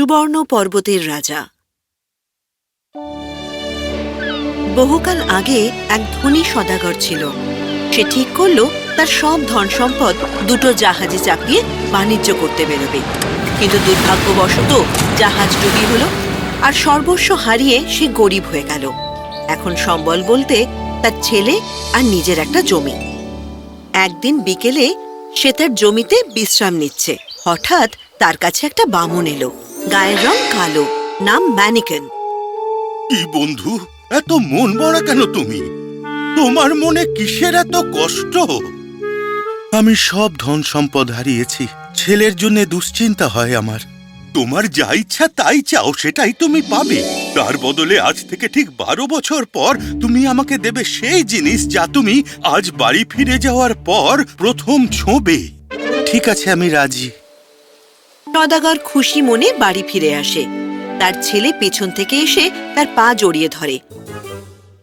সুবর্ণ পর্বতের রাজা। বহুকাল আগে এক ধনী সদাগর ছিল। সে ঠিক করল, তার সব ধন সম্পদ দুটো জাহাজে চাপিয়ে বাণিজ্য করতে বেরোবে। কিন্তু দুর্ভাগ্যবশত জাহাজ ডুবি হলো আর সর্বস্ব হারিয়ে সে গরিব হয়ে গেল। এখন সম্বল বলতে তার ছেলে আর নিজের একটা জমি। একদিন বিকেলে সে তার জমিতে বিশ্রাম নিচ্ছে। হঠাৎ তার কাছে একটা বামন এলো। গায়ের রং কালো, নাম ম্যানিকেন। কি বন্ধু, এত মন মরা কেন তুমি? তোমার মনে কিসের এত কষ্ট? আমি সব ধন সম্পদ হারিয়েছি, ছেলের জন্য দুশ্চিন্তা হয় আমার। তোমার যা ইচ্ছা তাই চাও, সেটাই তুমি পাবে। তার বদলে আজ থেকে ঠিক বারো বছর পর তুমি আমাকে দেবে সেই জিনিস যা তুমি আজ বাড়ি ফিরে যাওয়ার পর প্রথম ছোঁবে। ঠিক আছে, আমি রাজি। সদাগর খুশি মনে বাড়ি ফিরে আসে। তার ছেলে পেছন থেকে এসে তার পা জড়িয়ে ধরে।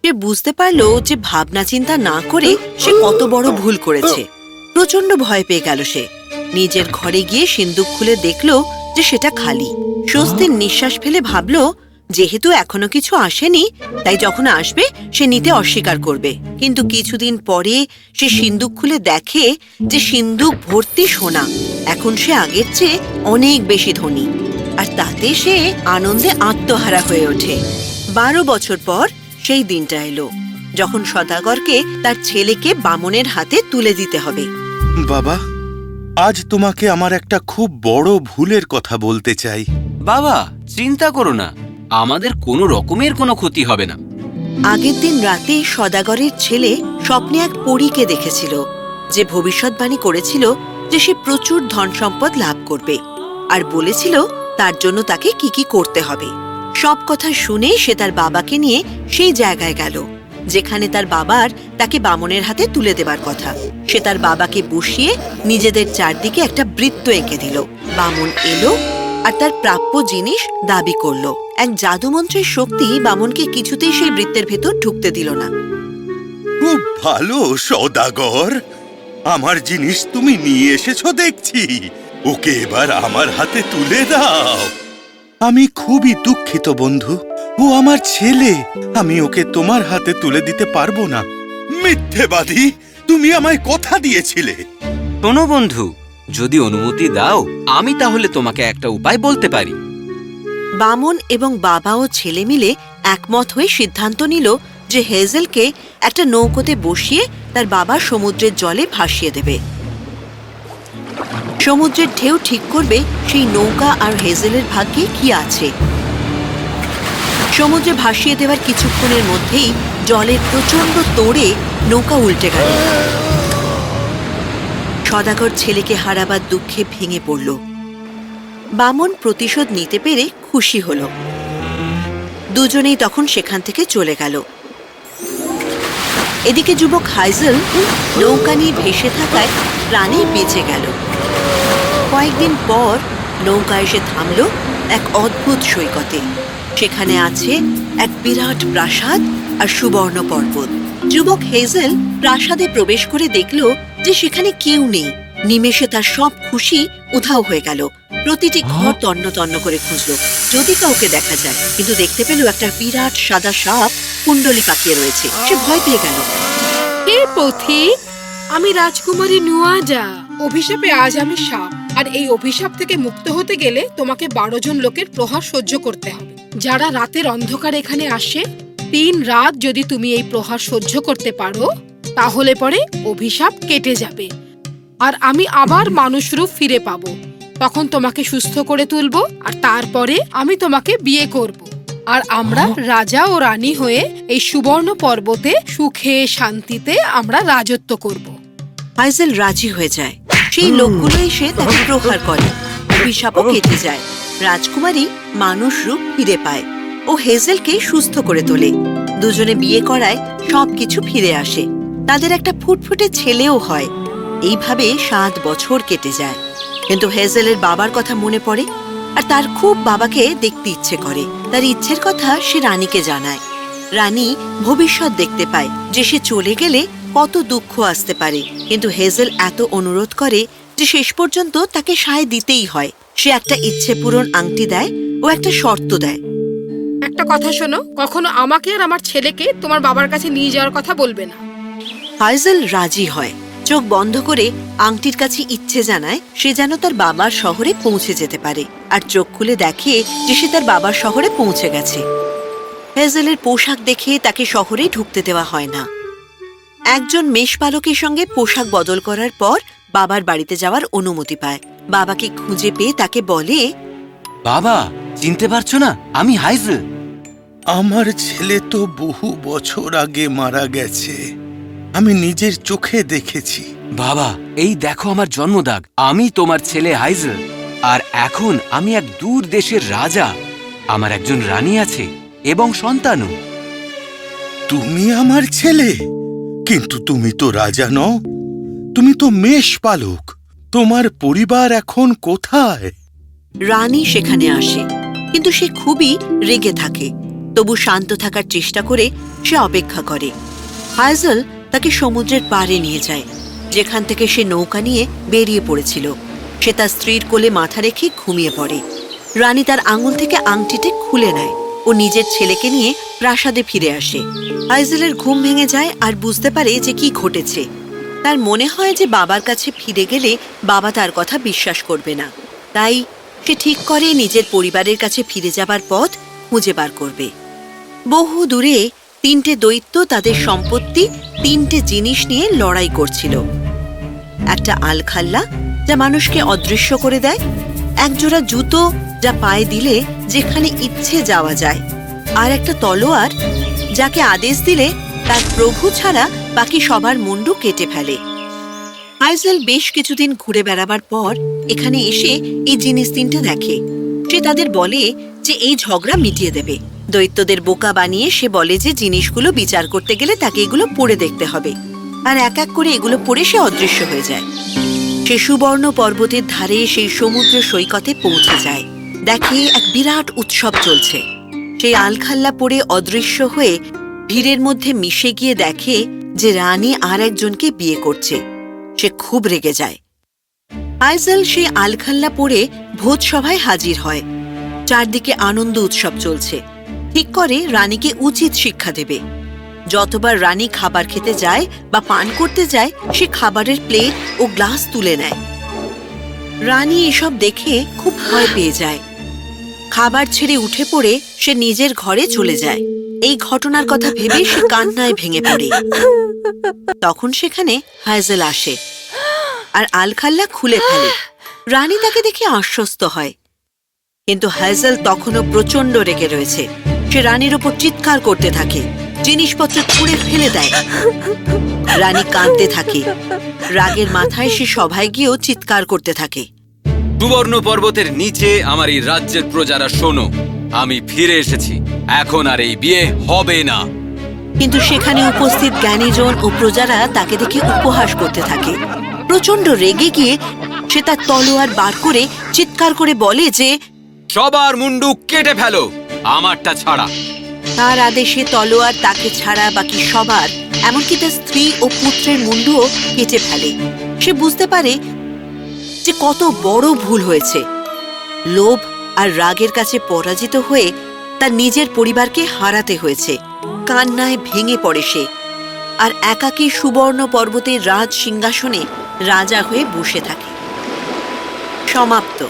সে বুঝতে পারল যে ভাবনা চিন্তা না করে সে কত বড় ভুল করেছে। প্রচণ্ড ভয় পেয়ে গেল সে। নিজের ঘরে গিয়ে সিন্দুক খুলে দেখল যে সেটা খালি। স্বস্তির নিঃশ্বাস ফেলে ভাবল যেহেতু এখনও কিছু আসেনি তাই যখন আসবে সে নিতে অস্বীকার করবে। কিন্তু কিছুদিন পরে সে সিন্দুক খুলে দেখে যে সিন্দুক ভর্তি সোনা। এখন সে আগের চেয়ে অনেক বেশি ধনী। আর তাতে সে আনন্দে আত্মহারা হয়ে ওঠে। বারো বছর পর সেই দিনটা এলো যখন সদাগরকে তার ছেলেকে বামনের হাতে তুলে দিতে হবে। বাবা আজ তোমাকে আমার একটা খুব বড় ভুলের কথা বলতে চাই। বাবা চিন্তা করো না। আমাদের কোনো রকমের কোনো ক্ষতি হবে না। আগের দিন রাতে সদাগরের ছেলে স্বপ্নে এক পরীকে দেখেছিল, যে ভবিষ্যৎবাণী করেছিল যে সে প্রচুর ধন সম্পদ লাভ করবে, আর বলেছিল তার জন্য তাকে কি কি করতে হবে। সব কথা শুনে সে তার বাবাকে নিয়ে সেই জায়গায় গেল, যেখানে তার বাবার তাকে বামনের হাতে তুলে দেবার কথা। সে তার বাবাকে বসিয়ে নিজেদের চারদিকে একটা বৃত্ত এঁকে দিল। বামন এলো আর তার প্রাপ্য জিনিস দাবি করল। এক জাদুমন্ত্রের শক্তি বামনকে কিছুতেই সেই বৃত্তের ভেতর ঢুকতে দিল না। খুব ভালো সদাগর। আমার জিনিস তুমি নিয়ে এসেছ দেখছি। ওকে এবার আমার হাতে তুলে দাও। আমি খুবই দুঃখিত বন্ধু। ও আমার ছেলে। আমি ওকে তোমার হাতে তুলে দিতে পারব না। মিথ্যেবাদী তুমি আমায় কথা দিয়েছিলে। শোনো বন্ধু। যদি অনুমতি দাও, আমি তাহলে তোমাকে একটা উপায় বলতে পারি। বামন এবং বাবা ও ছেলে মিলে একমত হয়ে সিদ্ধান্ত নিল যে হেজেলকে একটা নৌকোতে বসিয়ে তার বাবা সমুদ্রের জলে ভাসিয়ে দেবে। সমুদ্রের ঢেউ ঠিক করবে সেই নৌকা আর হেজেলের ভাগ্যে কি আছে। সমুদ্রে ভাসিয়ে দেওয়ার কিছুক্ষণের মধ্যেই জলের প্রচণ্ড তোড়ে নৌকা উল্টে গেল। সদাগর ছেলেকে হারাবার দুঃখে ভেঙে পড়ল। বামন প্রতিশোধ নিতে পেরে খুশি হল। দুজনেই তখন সেখান থেকে চলে গেল। এদিকে যুবক হাইজেল নৌকা নিয়ে ভেসে থাকায় প্রাণে বেঁচে গেল। কয়েকদিন পর নৌকা এসে থামল এক অদ্ভুত সৈকতে। সেখানে আছে এক বিরাট প্রাসাদ আর সুবর্ণ পর্বত। যুবক হেজেল প্রাসাদে প্রবেশ করে দেখল যে সেখানে কেউ নেই। নিমেষে তার সব খুশি উধাও হয়ে গেল। প্রতিটি ঘর তন্ন তন্ন করে খুঁজল। যদি কাউকে দেখা যায় কিন্তু দেখতে পেল একটা বিরাট সাদা সাপ কুণ্ডলি পাকিয়ে রয়েছে। সে ভয় পেয়ে গেল। হে পথিক আমি রাজকুমারী নুয়াজা। অভিশাপে আজ আমি সাপ। আর এই অভিশাপ থেকে মুক্ত হতে গেলে তোমাকে বারো জন লোকের প্রহার সহ্য করতে হবে। যারা রাতের অন্ধকার এখানে আসে তিন রাত যদি তুমি এই প্রহার সহ্য করতে পারো তাহলে পরে অভিশাপ কেটে যাবে। আর আমি আবার মানুষ রূপ ফিরে পাব। তখন তোমাকে সুস্থ করে তুলবো আর তারপরে আমি তোমাকে বিয়ে করব। আর আমরা রাজা ও রানী হয়ে এই সুবর্ণ পর্বতে সুখে শান্তিতে আমরা রাজত্ব করব। হাইজেল রাজি হয়ে যায়। সেই লোকগুলো এসে তাকে প্রহার করে। অভিশাপও কেটে যায়। রাজকুমারী মানুষ রূপ ফিরে পায় ও হেজেলকে সুস্থ করে তোলে। দুজনে বিয়ে করায় সবকিছু ফিরে আসে। তাদের একটা ফুটফুটে ছেলেও হয়। এইভাবে সাত বছর কেটে যায়। কিন্তু হেজেলের বাবার কথা মনে পড়ে আর তার খুব বাবাকে দেখতে ইচ্ছে করে। তার ইচ্ছের কথা সে রানীকে জানায়। রানী ভবিষ্যৎ দেখতে পায় যে সে চলে গেলে কত দুঃখ আসতে পারে। কিন্তু হেজেল এত অনুরোধ করে যে শেষ পর্যন্ত তাকে সায় দিতেই হয়। সে একটা ইচ্ছে পূরণ আংটি দেয় ও একটা শর্ত দেয়। একটা কথা শোনো, কখনো আমাকে আর আমার ছেলেকে তোমার বাবার কাছে নিয়ে যাওয়ার কথা বলবে না। ফাইজল রাজি হয়। চোখ বন্ধ করে আংটির কাছে ইচ্ছে জানায় সে যেন তার বাবার শহরে পৌঁছে যেতে পারে আর চোখ খুলে দেখে যে সে তার বাবার শহরে পৌঁছে গেছে। হেজেলের পোশাক দেখে তাকে শহরে ঢুকতে দেওয়া হয় না। একজন মেষপালকের সঙ্গে পোশাক বদল করার পর বাবার বাড়িতে যাওয়ার অনুমতি পায়। বাবাকে খুঁজে পেয়ে তাকে বলে বাবা চিনতে পারছ না? আমি হাইজেল। আমার ছেলে তো বহু বছর আগে মারা গেছে। আমি নিজের চোখে দেখেছি। বাবা এই দেখো আমার জন্মদাগ। আমি তোমার ছেলে হাইজেল। আর এখন আমি এক দূর দেশের রাজা। আমার একজন রানী আছে এবং সন্তানও। তুমি আমার ছেলে। কিন্তু তুমি তো রাজা নও। তুমি তো মেষ পালক। তোমার পরিবার এখন কোথায়? রানী সেখানে আসে কিন্তু সে খুবই রেগে থাকে। তবু শান্ত থাকার চেষ্টা করে সে অপেক্ষা করে। হাইজল তাকে সমুদ্রের পাড়ে নিয়ে যায়, যেখান থেকে সে নৌকা নিয়ে বেরিয়ে পড়েছিল। সে তার স্ত্রীর কোলে মাথা রেখে ঘুমিয়ে পড়ে। রানী তার আঙুল থেকে আংটিতে খুলে নেয় ও নিজের ছেলেকে নিয়ে প্রাসাদে ফিরে আসে। হাইজেলের ঘুম ভেঙে যায় আর বুঝতে পারে যে কি ঘটেছে। তার মনে হয় যে বাবার কাছে ফিরে গেলে বাবা তার কথা বিশ্বাস করবে না। তাই সে ঠিক করে নিজের পরিবারের কাছে ফিরে যাবার পথ খুঁজে বার করবে। বহু দূরে তিনটে দৈত্য তাদের সম্পত্তি তিনটে জিনিস নিয়ে লড়াই করছিল। একটা আলখাল্লা যা মানুষকে অদৃশ্য করে দেয়, একজোড়া জুতো যা পায়ে দিলে যেখানে ইচ্ছে যাওয়া যায়, আর একটা তলোয়ার যাকে আদেশ দিলে তার প্রভু ছাড়া বাকি সবার মুন্ডু কেটে ফেলে। আইজেল বেশ কিছুদিন ঘুরে বেড়াবার পর এখানে এসে এই জিনিস তিনটে দেখে। সে তাদের বলে যে এই ঝগড়া মিটিয়ে দেবে। দৈত্যদের বোকা বানিয়ে সে বলে যে জিনিসগুলো বিচার করতে গেলে তাকে এগুলো পড়ে দেখতে হবে। আর এক এক করে এগুলো পড়ে সে অদৃশ্য হয়ে যায়। সে সুবর্ণ পর্বতের ধারে সেই সমুদ্র সৈকতে পৌঁছে যায়। দেখে এক বিরাট উৎসব চলছে। সেই আলখাল্লা পড়ে অদৃশ্য হয়ে ভিড়ের মধ্যে মিশে গিয়ে দেখে যে রানী আর একজনকে বিয়ে করছে। সে খুব রেগে যায়। আইজেল সেই আলখাল্লা পড়ে ভোজসভায় হাজির হয়। চারদিকে আনন্দ উৎসব চলছে। ঠিক করে রানীকে উচিত শিক্ষা দেবে। যতবার রানী খাবার খেতে যায় বা পান করতে যায়, সে খাবারের প্লেট ও গ্লাস তুলে নেয়। রানী এসব দেখে খুব ভয় পেয়ে যায়। খাবার ছেড়ে উঠে পড়ে সে নিজের ঘরে চলে যায়। এই ঘটনার কথা ভেবে সে কান্নায় ভেঙে পড়ে। তখন সেখানে হাইজেল আসে আর আলখাল্লা খুলে ফেলে। রানী তাকে দেখে আশ্বস্ত হয়। কিন্তু হাইজেল তখনও প্রচণ্ড রেগে রয়েছে। সে রানীর ওপর চিৎকার করতে থাকে। জিনিসপত্র ছুঁড়ে ফেলে দেয়। রানী কাঁদতে থাকে। রাগের মাথায় সে সভায় গিয়েও চিৎকার করতে থাকে। সুবর্ণ পর্বতের নিচে আমার এই রাজ্যের প্রজারা শোনো আমি ফিরে এসেছি। এখন আর এই বিয়ে হবে না। কিন্তু সেখানে উপস্থিত জ্ঞানীজন ও প্রজারা তাকে দেখে উপহাস করতে থাকে। প্রচণ্ড রেগে গিয়ে সে তার তলোয়ার বার করে চিৎকার করে বলে যে সবার মুন্ডু কেটে ফেলো। আমারটা ছাড়া। তার আদেশে তলোয়ার তাকে ছাড়া বাকি সবার, এমনকি তার স্ত্রী ও পুত্রের মুন্ডুও কেটে ফেলে। সে বুঝতে পারে যে কত বড় ভুল হয়েছে। লোভ আর রাগের কাছে পরাজিত হয়ে তার নিজের পরিবারকে হারাতে হয়েছে। কান্নায় ভেঙে পড়ে সে। আর একাকী সুবর্ণ পর্বতের রাজ সিংহাসনে রাজা হয়ে বসে থাকে। সমাপ্ত।